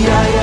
yeah, yeah.